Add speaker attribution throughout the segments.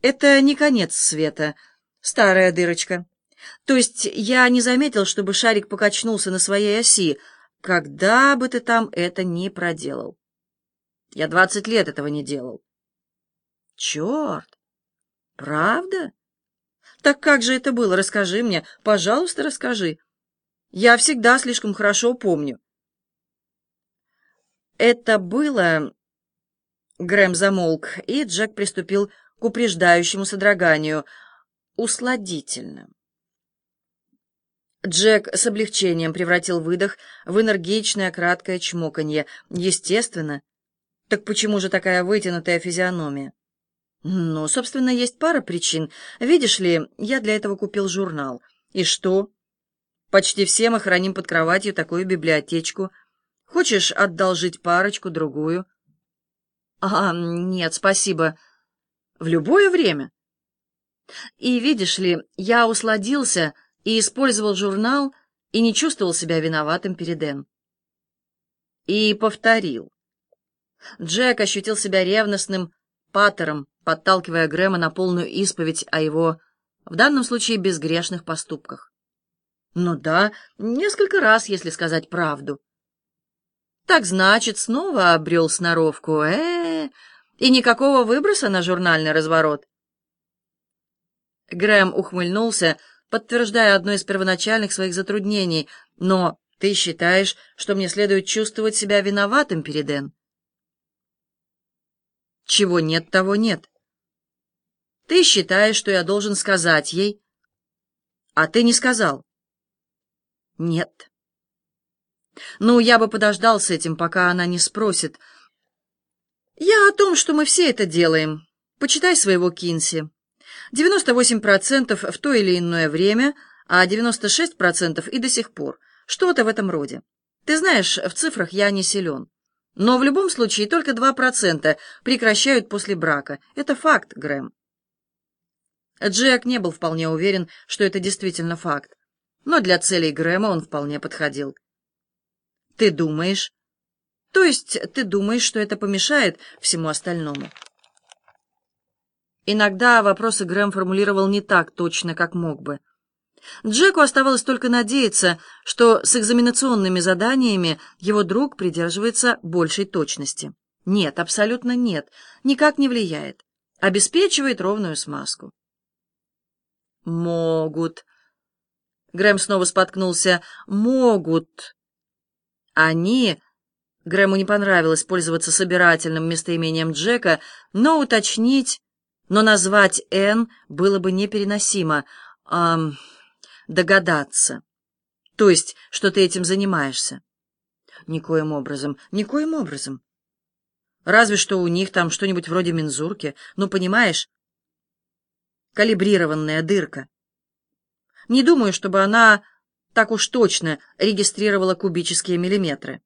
Speaker 1: Это не конец света, старая дырочка. То есть я не заметил, чтобы шарик покачнулся на своей оси, когда бы ты там это ни проделал. Я двадцать лет этого не делал. Черт! Правда? Так как же это было? Расскажи мне. Пожалуйста, расскажи. Я всегда слишком хорошо помню. Это было... Грэм замолк, и Джек приступил к упреждающему содроганию. Усладительно. Джек с облегчением превратил выдох в энергичное краткое чмоканье. Естественно. Так почему же такая вытянутая физиономия? Ну, собственно, есть пара причин. Видишь ли, я для этого купил журнал. И что? Почти все мы храним под кроватью такую библиотечку. Хочешь одолжить парочку-другую? А, нет, спасибо. В любое время. И видишь ли, я усладился и использовал журнал, и не чувствовал себя виноватым перед Энн. И повторил. Джек ощутил себя ревностным патером, подталкивая Грэма на полную исповедь о его, в данном случае, безгрешных поступках. Ну да, несколько раз, если сказать правду. Так значит, снова обрел сноровку. э, -э, -э и никакого выброса на журнальный разворот. Грэм ухмыльнулся, подтверждая одно из первоначальных своих затруднений. «Но ты считаешь, что мне следует чувствовать себя виноватым перед Энн?» «Чего нет, того нет. Ты считаешь, что я должен сказать ей, а ты не сказал?» «Нет». «Ну, я бы подождал с этим, пока она не спросит. Я о том, что мы все это делаем. Почитай своего Кинси». 98% в то или иное время, а 96% и до сих пор. Что-то в этом роде. Ты знаешь, в цифрах я не силен. Но в любом случае только 2% прекращают после брака. Это факт, Грэм. Джек не был вполне уверен, что это действительно факт. Но для целей Грэма он вполне подходил. Ты думаешь? То есть ты думаешь, что это помешает всему остальному? Иногда вопросы Грэм формулировал не так точно, как мог бы. Джеку оставалось только надеяться, что с экзаменационными заданиями его друг придерживается большей точности. Нет, абсолютно нет, никак не влияет. Обеспечивает ровную смазку. Могут. Грэм снова споткнулся. Могут. Они... Грэму не понравилось пользоваться собирательным местоимением Джека, но уточнить но назвать Н было бы непереносимо. Эм, догадаться. То есть, что ты этим занимаешься? Никоим образом, никоим образом. Разве что у них там что-нибудь вроде мензурки. Ну, понимаешь? Калибрированная дырка. Не думаю, чтобы она так уж точно регистрировала кубические миллиметры.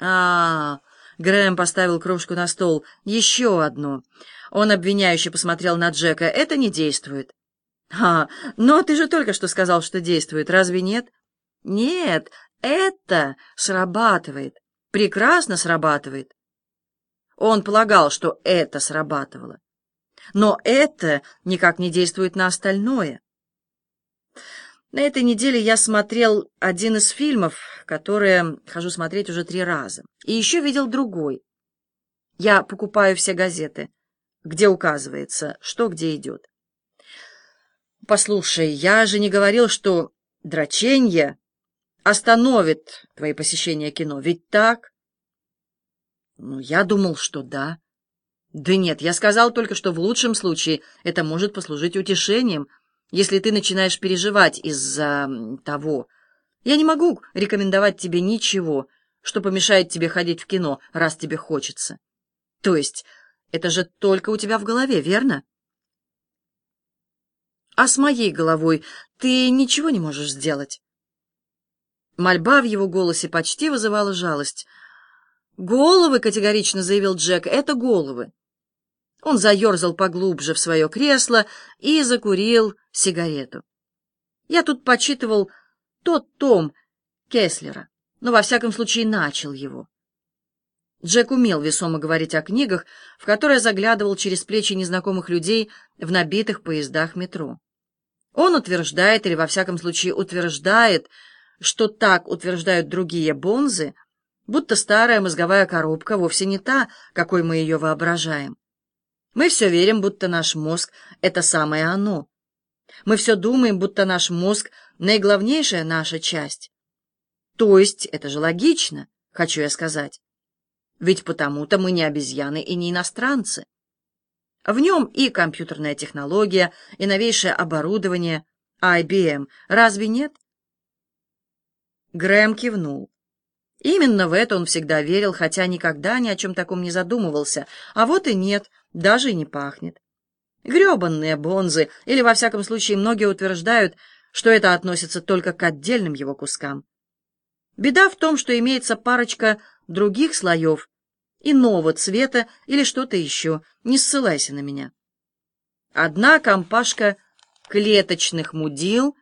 Speaker 1: А, -а, Грэм поставил кружку на стол. Еще одну. Он обвиняюще посмотрел на Джека. «Это не действует». «А, но ты же только что сказал, что действует, разве нет?» «Нет, это срабатывает. Прекрасно срабатывает». Он полагал, что это срабатывало. Но это никак не действует на остальное. На этой неделе я смотрел один из фильмов, которые хожу смотреть уже три раза, и еще видел другой. Я покупаю все газеты где указывается, что где идет. Послушай, я же не говорил, что дроченье остановит твои посещения кино, ведь так? Ну, я думал, что да. Да нет, я сказал только, что в лучшем случае это может послужить утешением, если ты начинаешь переживать из-за того. Я не могу рекомендовать тебе ничего, что помешает тебе ходить в кино, раз тебе хочется. То есть это же только у тебя в голове, верно? А с моей головой ты ничего не можешь сделать. Мольба в его голосе почти вызывала жалость. «Головы», — категорично заявил Джек, — «это головы». Он заерзал поглубже в свое кресло и закурил сигарету. Я тут почитывал тот том Кеслера, но во всяком случае начал его. Джек умел весомо говорить о книгах, в которые заглядывал через плечи незнакомых людей в набитых поездах метро. Он утверждает, или во всяком случае утверждает, что так утверждают другие бонзы, будто старая мозговая коробка вовсе не та, какой мы ее воображаем. Мы все верим, будто наш мозг — это самое оно. Мы все думаем, будто наш мозг — наиглавнейшая наша часть. То есть, это же логично, хочу я сказать. Ведь потому-то мы не обезьяны и не иностранцы. В нем и компьютерная технология, и новейшее оборудование, IBM, разве нет? Грэм кивнул. Именно в это он всегда верил, хотя никогда ни о чем таком не задумывался. А вот и нет, даже и не пахнет. Гребанные бонзы, или, во всяком случае, многие утверждают, что это относится только к отдельным его кускам. Беда в том, что имеется парочка других слоев, иного цвета или что-то еще, не ссылайся на меня. Одна компашка клеточных мудил,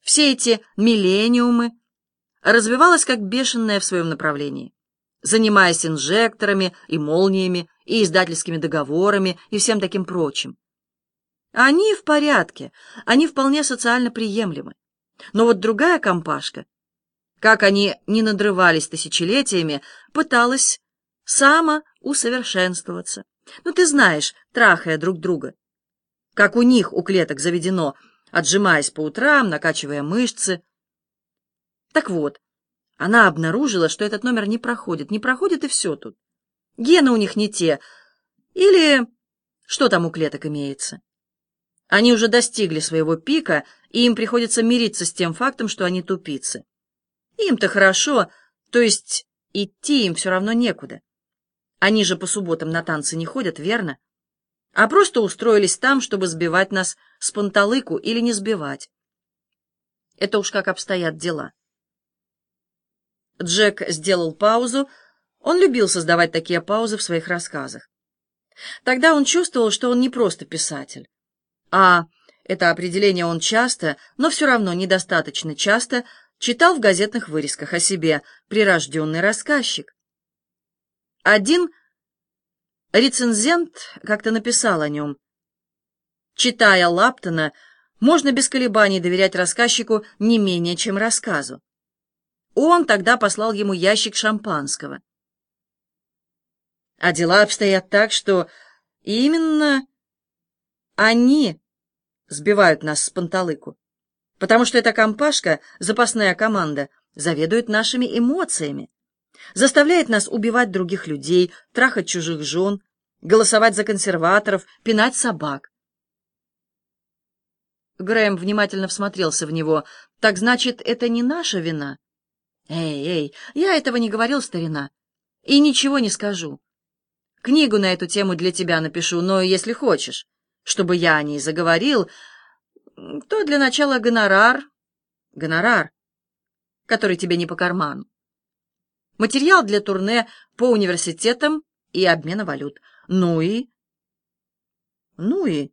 Speaker 1: все эти миллениумы, развивалась как бешеная в своем направлении, занимаясь инжекторами и молниями, и издательскими договорами, и всем таким прочим. Они в порядке, они вполне социально приемлемы. Но вот другая компашка, как они не надрывались тысячелетиями, пыталась самоусовершенствоваться. Ну, ты знаешь, трахая друг друга. Как у них, у клеток, заведено, отжимаясь по утрам, накачивая мышцы. Так вот, она обнаружила, что этот номер не проходит. Не проходит, и все тут. Гены у них не те. Или что там у клеток имеется? Они уже достигли своего пика, и им приходится мириться с тем фактом, что они тупицы. Им-то хорошо, то есть идти им все равно некуда. Они же по субботам на танцы не ходят, верно? А просто устроились там, чтобы сбивать нас с панталыку или не сбивать. Это уж как обстоят дела. Джек сделал паузу. Он любил создавать такие паузы в своих рассказах. Тогда он чувствовал, что он не просто писатель. А это определение он часто, но все равно недостаточно часто, читал в газетных вырезках о себе прирожденный рассказчик. Один рецензент как-то написал о нем. Читая Лаптона, можно без колебаний доверять рассказчику не менее, чем рассказу. Он тогда послал ему ящик шампанского. А дела обстоят так, что именно они сбивают нас с панталыку, потому что эта компашка, запасная команда, заведует нашими эмоциями, заставляет нас убивать других людей, трахать чужих жен, голосовать за консерваторов, пинать собак. Грэм внимательно всмотрелся в него. «Так значит, это не наша вина?» «Эй, эй, я этого не говорил, старина, и ничего не скажу. Книгу на эту тему для тебя напишу, но если хочешь, чтобы я о ней заговорил, то для начала гонорар, гонорар, который тебе не по карману. Материал для турне по университетам и обмена валют. Ну и... Ну и...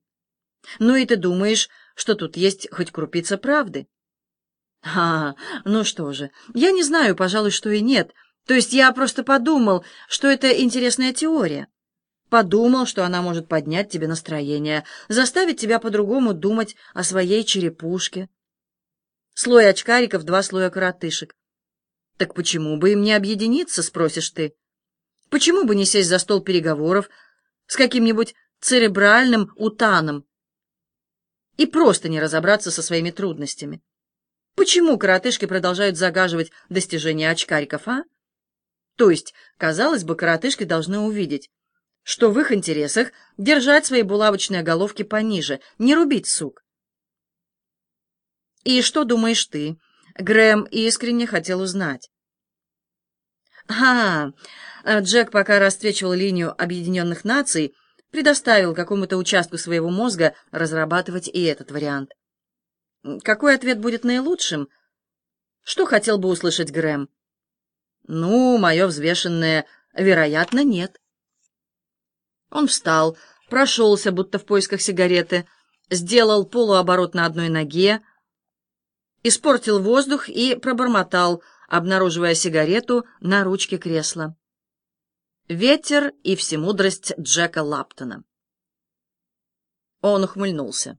Speaker 1: Ну и ты думаешь, что тут есть хоть крупица правды? А, ну что же, я не знаю, пожалуй, что и нет. То есть я просто подумал, что это интересная теория. Подумал, что она может поднять тебе настроение, заставить тебя по-другому думать о своей черепушке. Слой очкариков, два слоя коротышек. Так почему бы им не объединиться, спросишь ты? Почему бы не сесть за стол переговоров с каким-нибудь церебральным утаном и просто не разобраться со своими трудностями? Почему коротышки продолжают загаживать достижения очкариков, а? То есть, казалось бы, коротышки должны увидеть, что в их интересах держать свои булавочные головки пониже, не рубить сук. И что думаешь ты? Грэм искренне хотел узнать. А, Джек пока растречивал линию Объединенных Наций, предоставил какому-то участку своего мозга разрабатывать и этот вариант. Какой ответ будет наилучшим? Что хотел бы услышать Грэм? Ну, мое взвешенное, вероятно, нет. Он встал, прошелся, будто в поисках сигареты, сделал полуоборот на одной ноге, испортил воздух и пробормотал, обнаруживая сигарету на ручке кресла. Ветер и всемудрость Джека Лаптона. Он ухмыльнулся.